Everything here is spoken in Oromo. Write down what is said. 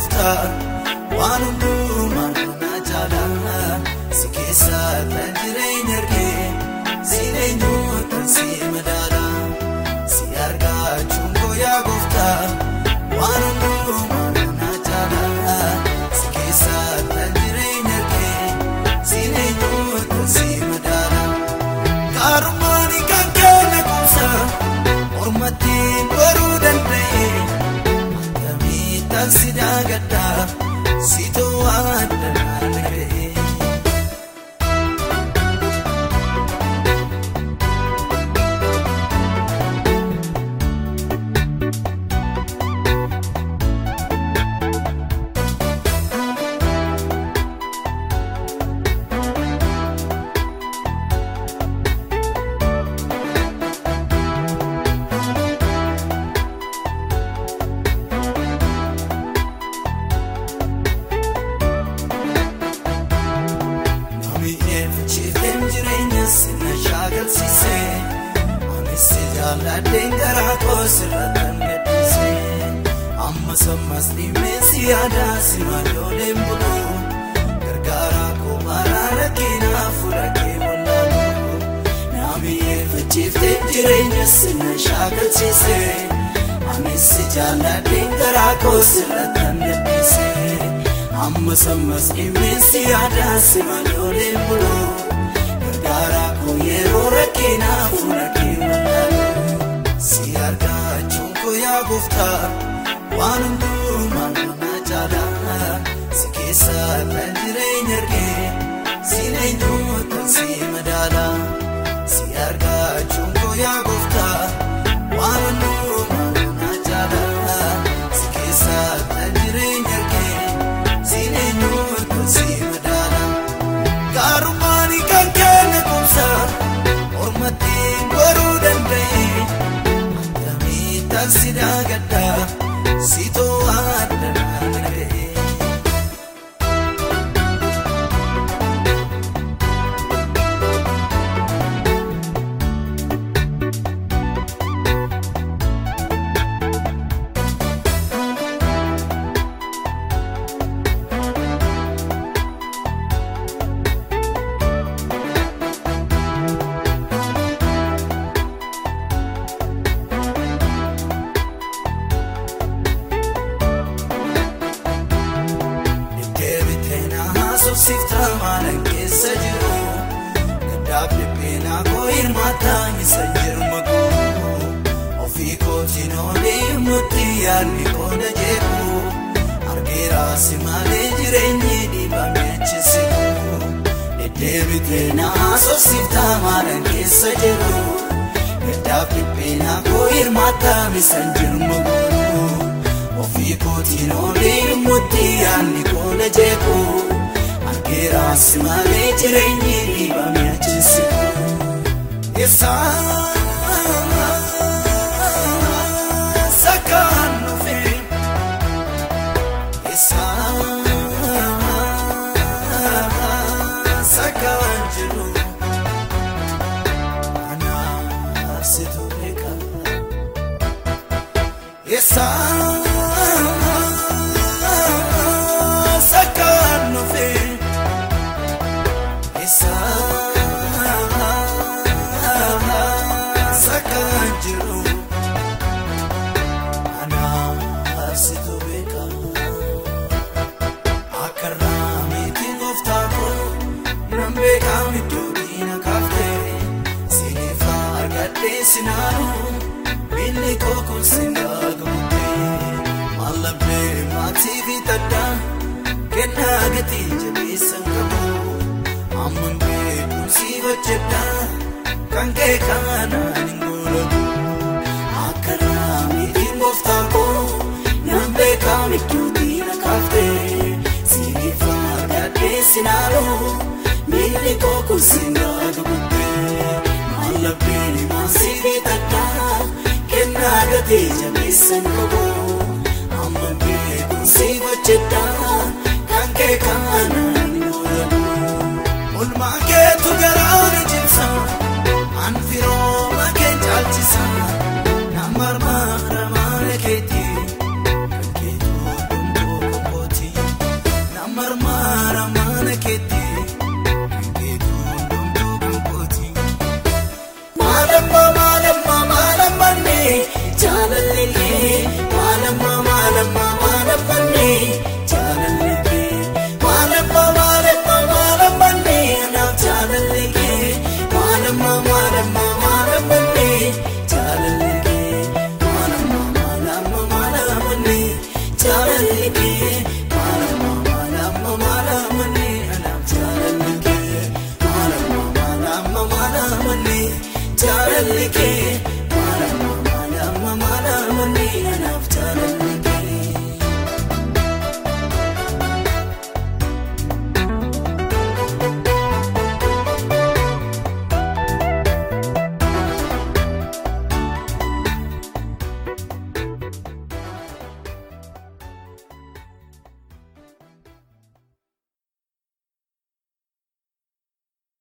Waan hundumaa na jaalala si keessaa ta'e. Anis si jaalladheen garaa koo sirratti gadhiise Amma sammas dhimeen si yaadaa si maalooleen bulu Gargaaraa koo maraara keenaa fuula kee wallaalu Nami eeffachiifteen jireenya sirna shaakalsiise Anis si jaalladheen garaa koo sirratti gadhiise Amma sammas dhimmeessi yaadaa si malooleen buloo Gargaaraa koo yeroo rakkinaa fuula gooftaa waan hundumaa na jaalaa Si keessa kan jireenya argee si eenyuutan akkamiitan si daagadda si to'adda naga'e. Haasofsiifta maalan keessa jiru Gaddaaf dhibbeenaa koo hirmaataa isa jirma koo Ofii kootiin olee mutti yaadni koo na jeeku Argeera si malee jireenyi dhiibame achisiku Deddeebiteen haasofsiifta maalan keessa jiru Gaddaaf dhibbeenaa koo hirmaataa isa jirma koo Ofii kootiin olee mutti yaadni koo na jeeku Si malee jireenyi dhiibame achisiku Eessa kan dhufe Eessa kan jiru Anaaf situ beeka Eessa Eessa kan jiru Anaaf situ beeka Akka raamiitiin gooftaa koo nan beekam iddoo diina kaaftee Siiniif argadhee sinaanu miilli koo kun sin dagamuttee Mallabbee maatii fi taddaa kennaa gatii jabeessan qabu Amman beekuun siif hojjedhaa kan kee kanaan hin goolabu Akka raamiitiin gooftaa koo nan beekam iddoo diina kaaftee Siiniif argadhee sinaanu miilli koo kun sin dagamuttee Mallabbeen maasii fi taddaa kennaa gatii jabeessan You're a